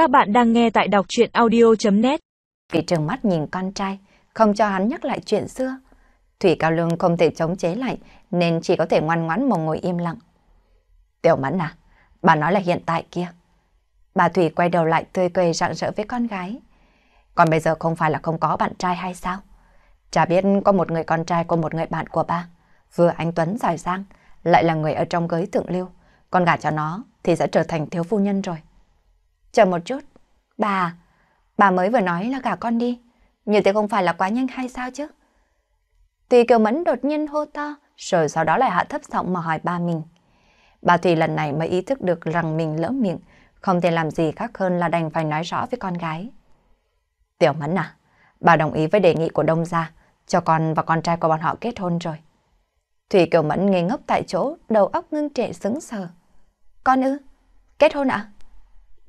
Các bạn đang nghe tại đọc chuyện audio.net Vì trường mắt nhìn con trai, không cho hắn nhắc lại chuyện xưa. Thủy Cao Lương không thể chống chế lại nên chỉ có thể ngoan ngoãn mà ngồi im lặng. Tiểu Mẫn à, bà nói là hiện tại kia. Bà Thủy quay đầu lại tươi cười rạng rỡ với con gái. Còn bây giờ không phải là không có bạn trai hay sao? Chả biết có một người con trai của một người bạn của ba. Vừa anh Tuấn giỏi giang, lại là người ở trong giới thượng lưu. Con gả cho nó thì sẽ trở thành thiếu phu nhân rồi. Chờ một chút. Bà, bà mới vừa nói là cả con đi. Như thế không phải là quá nhanh hay sao chứ? Tùy Kiều Mẫn đột nhiên hô to, rồi sau đó lại hạ thấp giọng mà hỏi ba mình. Bà Thùy lần này mới ý thức được rằng mình lỡ miệng, không thể làm gì khác hơn là đành phải nói rõ với con gái. Tiểu Mẫn à, bà đồng ý với đề nghị của Đông Gia, cho con và con trai của bọn họ kết hôn rồi. Thủy Kiều Mẫn ngây ngốc tại chỗ, đầu óc ngưng trệ sững sờ. Con ư? Kết hôn ạ?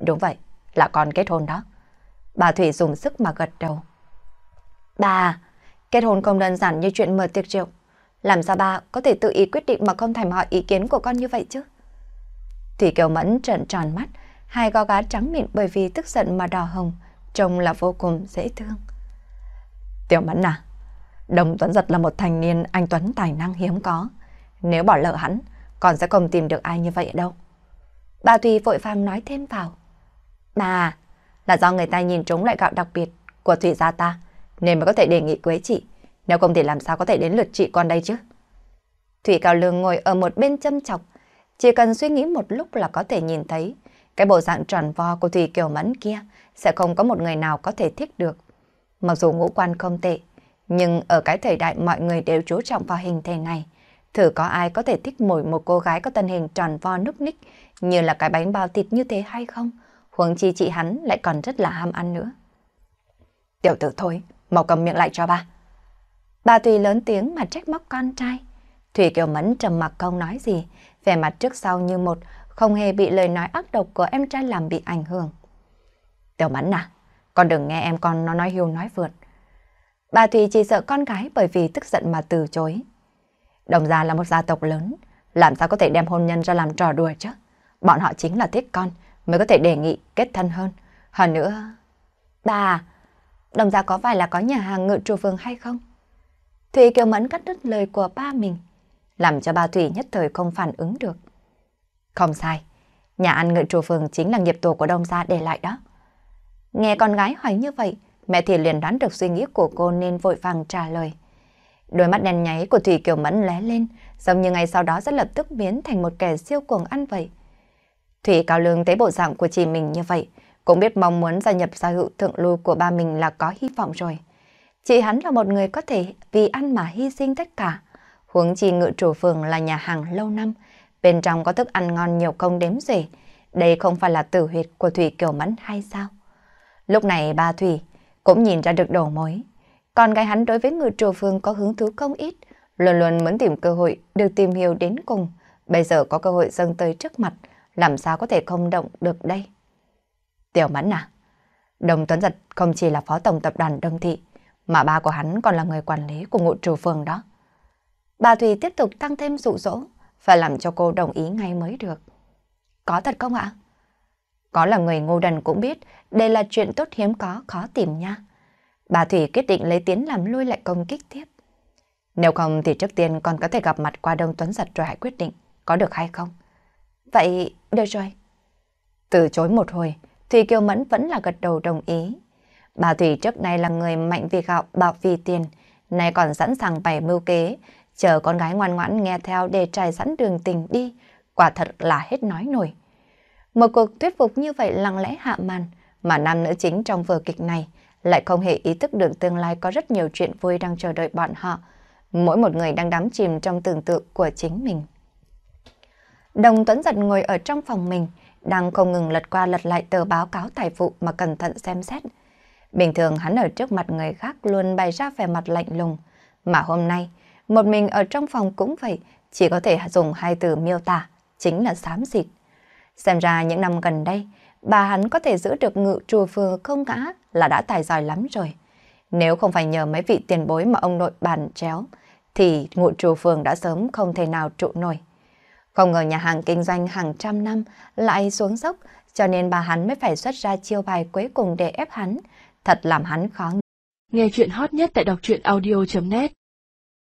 Đúng vậy, là con kết hôn đó. Bà Thủy dùng sức mà gật đầu. Bà, kết hôn không đơn giản như chuyện mở tiệc rượu. Làm sao bà có thể tự ý quyết định mà không thèm hỏi ý kiến của con như vậy chứ? Thủy Kiều Mẫn trợn tròn mắt, hai gò gá trắng mịn bởi vì tức giận mà đỏ hồng, trông là vô cùng dễ thương. Tiểu Mẫn à, Đồng Tuấn Giật là một thanh niên anh Tuấn tài năng hiếm có. Nếu bỏ lỡ hắn, còn sẽ không tìm được ai như vậy đâu. Bà Thùy vội vàng nói thêm vào. Bà, là do người ta nhìn trúng loại gạo đặc biệt của Thủy gia ta, nên mới có thể đề nghị quế chị. Nếu không thì làm sao có thể đến lượt chị con đây chứ? Thủy Cao Lương ngồi ở một bên châm chọc, chỉ cần suy nghĩ một lúc là có thể nhìn thấy cái bộ dạng tròn vo của Thủy Kiều Mẫn kia sẽ không có một người nào có thể thích được. Mặc dù ngũ quan không tệ, nhưng ở cái thời đại mọi người đều chú trọng vào hình thể này, thử có ai có thể thích mỗi một cô gái có thân hình tròn vo núc ních như là cái bánh bao thịt như thế hay không? Huống chi chị hắn lại còn rất là ham ăn nữa. Tiểu tử thôi, mau cầm miệng lại cho ba. Bà Thùy lớn tiếng mà trách móc con trai. Thủy Kiều Mẫn trầm mặc không nói gì, vẻ mặt trước sau như một, không hề bị lời nói ác độc của em trai làm bị ảnh hưởng. Tiểu Mẫn à, con đừng nghe em con nó nói hiu nói vượt. Bà Thùy chỉ sợ con gái bởi vì tức giận mà từ chối. Đồng gia là một gia tộc lớn, làm sao có thể đem hôn nhân ra làm trò đùa chứ? Bọn họ chính là thích con, mới có thể đề nghị kết thân hơn. Hơn nữa... Bà, đồng gia có phải là có nhà hàng ngự trù phường hay không? Thủy Kiều Mẫn cắt đứt lời của ba mình, làm cho ba Thủy nhất thời không phản ứng được. Không sai, nhà ăn ngự trù phường chính là nghiệp tổ của đông gia để lại đó. Nghe con gái hỏi như vậy, mẹ thì liền đoán được suy nghĩ của cô nên vội vàng trả lời. Đôi mắt đen nháy của Thủy Kiều Mẫn lé lên, giống như ngày sau đó rất lập tức biến thành một kẻ siêu cuồng ăn vậy. Thủy Cao Lương thấy bộ dạng của chị mình như vậy, cũng biết mong muốn gia nhập gia hữu thượng lưu của ba mình là có hy vọng rồi. Chị hắn là một người có thể vì ăn mà hy sinh tất cả. Huống chi ngự chủ phường là nhà hàng lâu năm, bên trong có thức ăn ngon nhiều công đếm xuể. Đây không phải là tử huyệt của Thủy Kiều Mẫn hay sao? Lúc này ba Thủy cũng nhìn ra được đầu mối. Còn gái hắn đối với ngự chủ phường có hứng thú không ít, luôn luôn muốn tìm cơ hội được tìm hiểu đến cùng. Bây giờ có cơ hội dâng tới trước mặt, làm sao có thể không động được đây? Tiểu Mẫn à, Đồng Tuấn Giật không chỉ là phó tổng tập đoàn Đông Thị, mà ba của hắn còn là người quản lý của ngụ trù phường đó. Bà Thùy tiếp tục tăng thêm dụ dỗ, và làm cho cô đồng ý ngay mới được. Có thật không ạ? Có là người Ngô đần cũng biết, đây là chuyện tốt hiếm có, khó tìm nha. Bà Thủy quyết định lấy tiến làm lui lại công kích tiếp. Nếu không thì trước tiên còn có thể gặp mặt qua Đông Tuấn Giật rồi hãy quyết định, có được hay không? Vậy, được rồi. Từ chối một hồi, Thủy Kiều Mẫn vẫn là gật đầu đồng ý. Bà Thủy trước nay là người mạnh vì gạo, bạo vì tiền, nay còn sẵn sàng bày mưu kế, chờ con gái ngoan ngoãn nghe theo để trải sẵn đường tình đi, quả thật là hết nói nổi. Một cuộc thuyết phục như vậy lặng lẽ hạ màn, mà nam nữ chính trong vở kịch này lại không hề ý thức được tương lai có rất nhiều chuyện vui đang chờ đợi bọn họ, mỗi một người đang đắm chìm trong tưởng tượng của chính mình. Đồng Tuấn Giật ngồi ở trong phòng mình, đang không ngừng lật qua lật lại tờ báo cáo tài vụ mà cẩn thận xem xét. Bình thường hắn ở trước mặt người khác luôn bày ra vẻ mặt lạnh lùng, mà hôm nay, một mình ở trong phòng cũng vậy, chỉ có thể dùng hai từ miêu tả, chính là xám xịt. Xem ra những năm gần đây, bà hắn có thể giữ được ngự chùa phường không ngã là đã tài giỏi lắm rồi. Nếu không phải nhờ mấy vị tiền bối mà ông nội bàn chéo, thì ngụ chùa phường đã sớm không thể nào trụ nổi. Không ngờ nhà hàng kinh doanh hàng trăm năm lại xuống dốc, cho nên bà hắn mới phải xuất ra chiêu bài cuối cùng để ép hắn, thật làm hắn khó. Nghe chuyện hot nhất tại đọc truyện audio.net